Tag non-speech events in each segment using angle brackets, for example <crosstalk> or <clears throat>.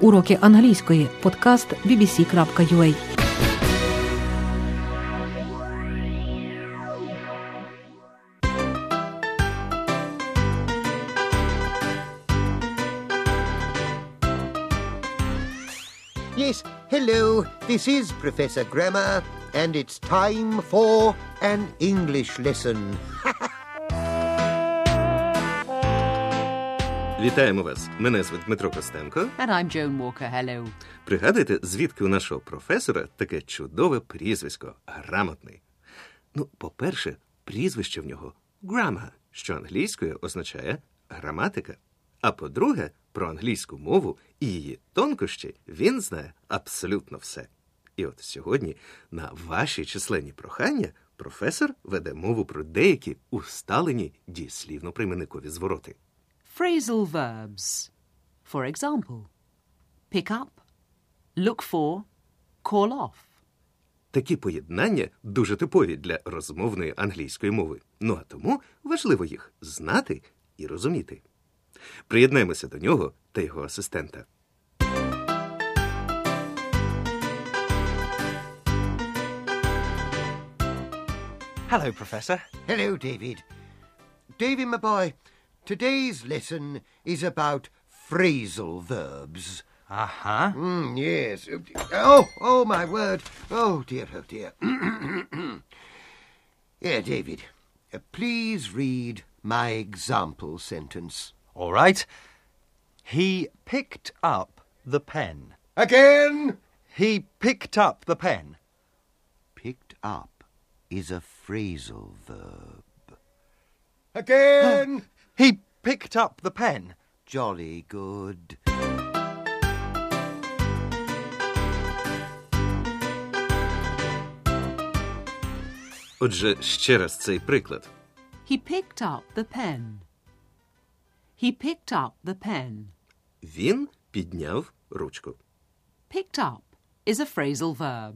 Уроки англійської. Подкаст bbc.ua Yes, hello, this is Professor Grammar, and it's time for an English lesson. <laughs> Вітаємо вас. Мене звуть Дмитро Костенко. And I'm Joan Walker. Hello. Пригадуєте, звідки у нашого професора таке чудове прізвисько грамотний? Ну, по-перше, прізвище в нього грама, що англійською означає граматика. А по-друге, про англійську мову і її тонкощі він знає абсолютно все. І от сьогодні, на ваші численні прохання, професор веде мову про деякі усталені дієслівно-прийменникові звороти. Phrasal verbs. For example, pick up, look for, call off. Такі поєднання дуже типові для розмовної англійської мови. Ну а тому важливо їх знати і розуміти. Приєднаємося до нього та його асистента. Hello, Professor. Hello, David. David, my boy, today's lesson is about phrasal verbs. Uh huh. Mm, yes. Oh, oh, my word. Oh, dear, oh, dear. <clears throat> Here, David, uh, please read my example sentence. All right. He picked up the pen. Again! He picked up the pen. Picked up is a phrasal verb. Again! He picked up the pen. Jolly good. Отже, ще раз цей приклад. He picked up the pen. He picked up the pen. Він підняв ручку. Picked up is a phrasal verb.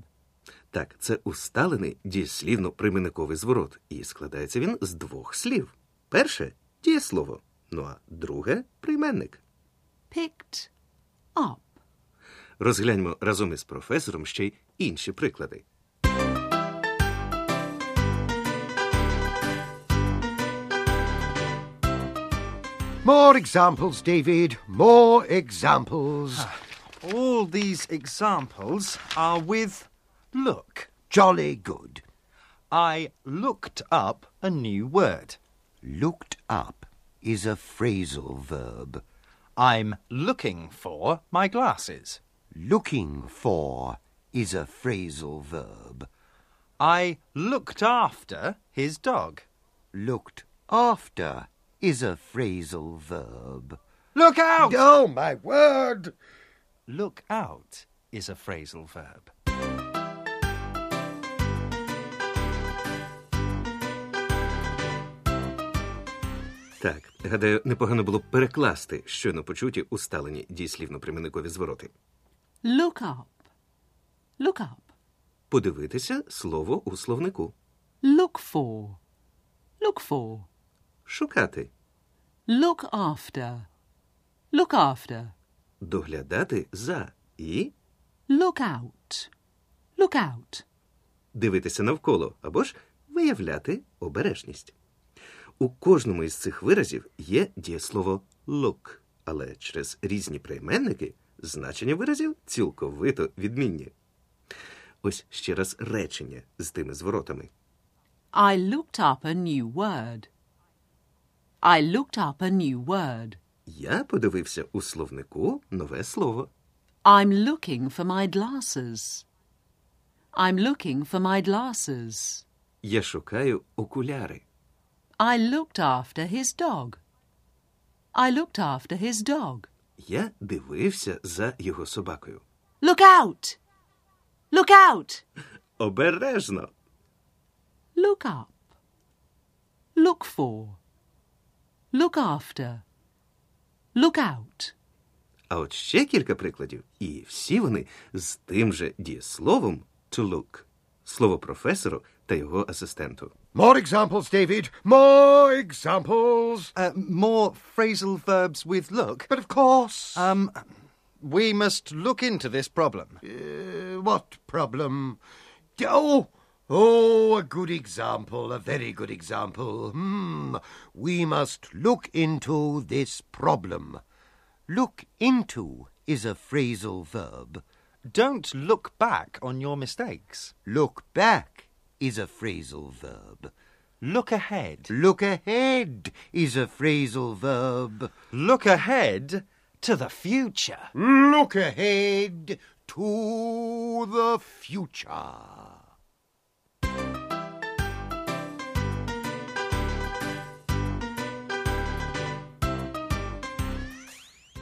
Так, це усталений дієслівно-прийменниковий зворот, і складається він з двох слів. Перше дієслово, ну а друге прийменник. Picked up. Розгляньмо разом із професором ще й інші приклади. More examples, David. More examples. All these examples are with look. Jolly good. I looked up a new word. Looked up is a phrasal verb. I'm looking for my glasses. Looking for is a phrasal verb. I looked after his dog. Looked after is a phrasal verb. Look out! Oh, my word! Look out is a phrasal verb. Так, гадаю, непогано було б перекласти щойно почуті усталені дієслівно-прийменникові звороти. Look up. Look up. Подивитися слово у словнику. Look for. Look for. Шукати. Look after. Look after. Доглядати за і Look out. Look out. дивитися навколо або ж виявляти обережність. У кожному із цих виразів є дієслово look, але через різні прийменники значення виразів цілковито відмінні. Ось ще раз речення з тими зворотами. I looked up a new word. I looked up a new word. Я подивився у словнику нове слово. I'm looking for my glasses. I'm looking for my glasses. Я шукаю окуляри. I looked after his dog. I looked after his dog. Я дивився за його собакою. Look out! Look out! Обережно. Look up. Look for. Look after. Look out. А от ще кілька прикладів, і всі вони з тим же дієсловом to look. Слово професору та його асистенту. More examples, David. More examples. Uh, more phrasal verbs with look. But of course. Um, We must look into this problem. Uh, what problem? Oh, oh, a good example, a very good example. Hmm. We must look into this problem. Look into is a phrasal verb. Don't look back on your mistakes. Look back is a phrasal verb. Look ahead. Look ahead is a phrasal verb. Look ahead to the future. Look ahead to the future.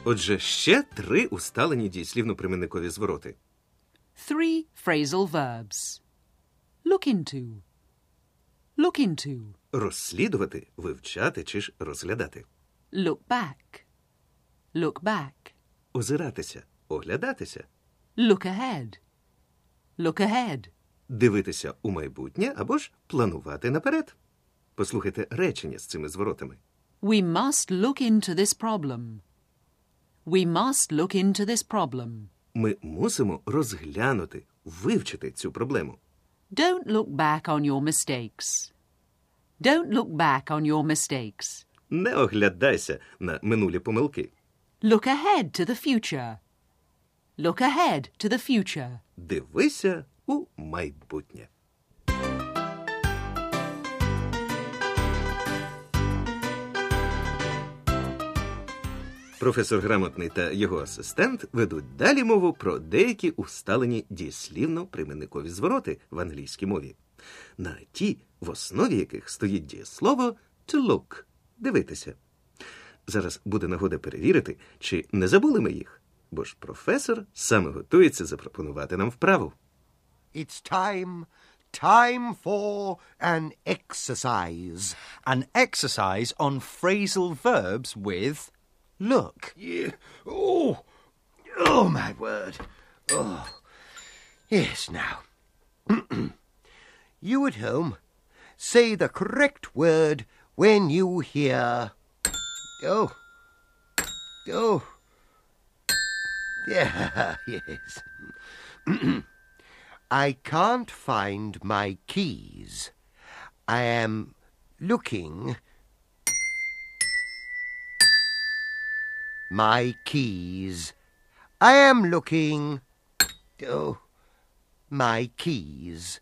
Отже, ще три усталені дієслівно-применникові звороти. Three phrasal verbs. Look into. Look into. Розслідувати, вивчати чи ж розглядати. Look back. Look back. Озиратися, оглядатися, Look ahead. Look ahead. дивитися у майбутнє або ж планувати наперед. Послухайте речення з цими зворотами. We must look into this problem. We must look into this problem. Ми мусимо розглянути, вивчити цю проблему. Don't look back on your mistakes. Don't look back on your mistakes. Не оглядайся на минулі помилки. Look ahead to the future. Look ahead to the future. Дивися у майбутнє. Професор Грамотний та його асистент ведуть далі мову про деякі усталені дієслівно-прийменникові звороти в англійській мові, на ті, в основі яких стоїть дієслово to look – дивитися. Зараз буде нагода перевірити, чи не забули ми їх, бо ж професор саме готується запропонувати нам вправу. It's time, time for an exercise. An exercise on phrasal verbs with look. Yeah. Oh, oh, my word. Oh, yes, now. <clears throat> you at home, say the correct word when you hear. Oh, <laughs> oh. Yeah, yes. <clears throat> I can't find my keys. I am looking. My keys. I am looking. Oh, my keys.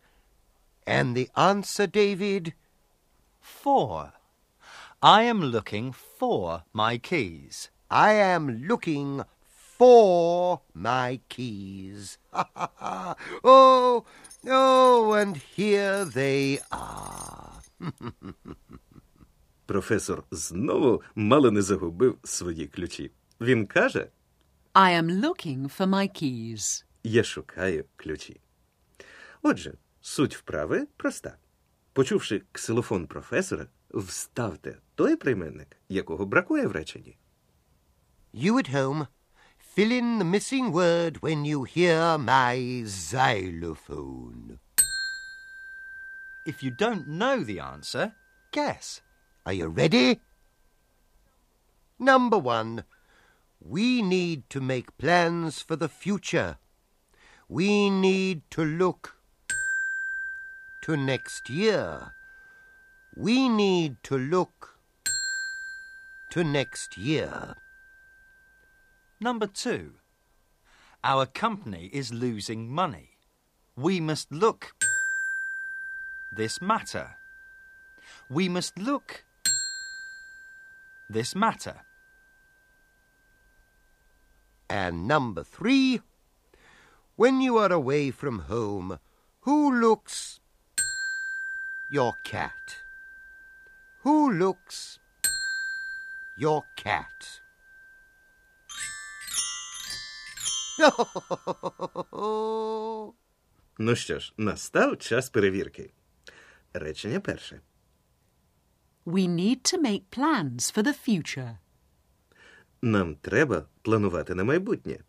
And the answer, David? For. I am looking for my keys. I am looking for my keys. oh, oh, and here they are. <laughs> Професор знову мало не загубив свої ключі. Він каже: I am looking for my keys. Я шукаю ключі. Отже, суть вправи проста. Почувши ксилофон професора, вставте той прийменник, якого бракує в реченні. You at home, fill in the missing word when you hear my xylophone. If you don't know the answer, guess. Are you ready? Number one, we need to make plans for the future. We need to look to next year. We need to look to next year. Number two. Our company is losing money. We must look this matter. We must look this matter. And number three, when you are away from home, who looks your cat? Who looks your cat? Ну що ж, настав час перевірки. Речення перше. We need to make plans for the future. Нам треба планувати на майбутнє.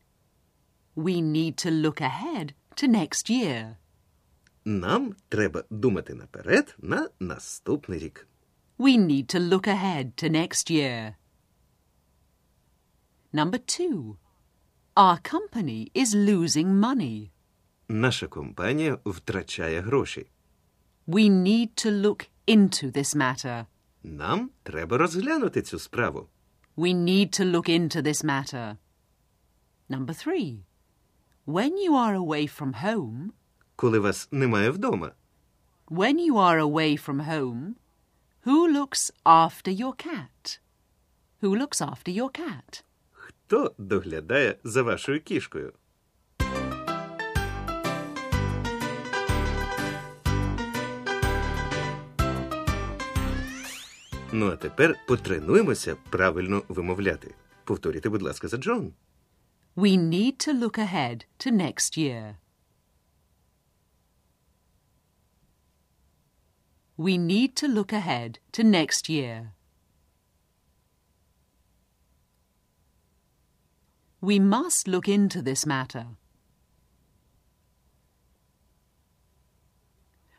We need to look ahead to next year. Нам треба думати наперед на наступний рік. We need to look ahead to next year. Number two. Our company is losing money. Наша компанія втрачає гроші. We need to look into this matter. Нам треба розглянути цю справу. We need to look into this matter. Number three. When you are away from home, Коли вас немає вдома, when you are away from home, who looks after your cat? Who looks after your cat? хто доглядає за вашою кішкою? Ну, а тепер потренуємося правильно вимовляти. Повторюйте, будь ласка, за Джон. We need to look ahead to next year. We need to look ahead to next year. We must look into this matter.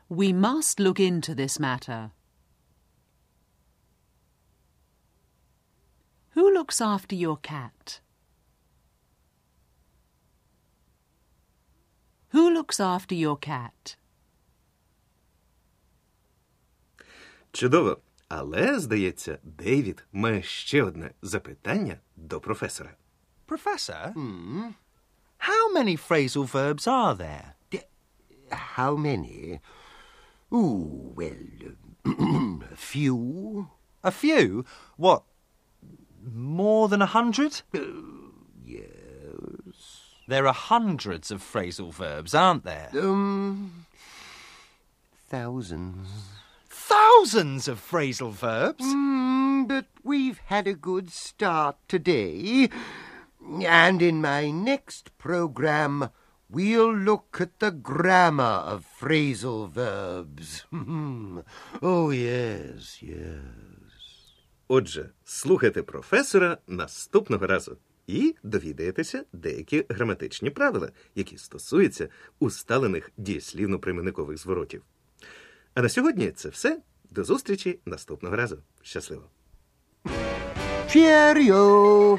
We must look into this matter. Who looks after your cat? Who looks after your cat? Чудово. Але, здається, Дейвід має ще одне запитання до професора. Professor? How many phrasal verbs are there? How many? Ooh, well, <clears throat> a few. A few? What? more than a hundred? Yes. There are hundreds of phrasal verbs, aren't there? Um, thousands. Thousands of phrasal verbs? Mm, but we've had a good start today. And in my next program, we'll look at the grammar of phrasal verbs. <laughs> oh, yes, yes. Отже, слухайте професора наступного разу і довідаєтеся деякі граматичні правила, які стосуються усталених дієслівно-прийменникових зворотів. А на сьогодні це все. До зустрічі наступного разу. Щасливо! Cheerio!